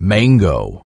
mango.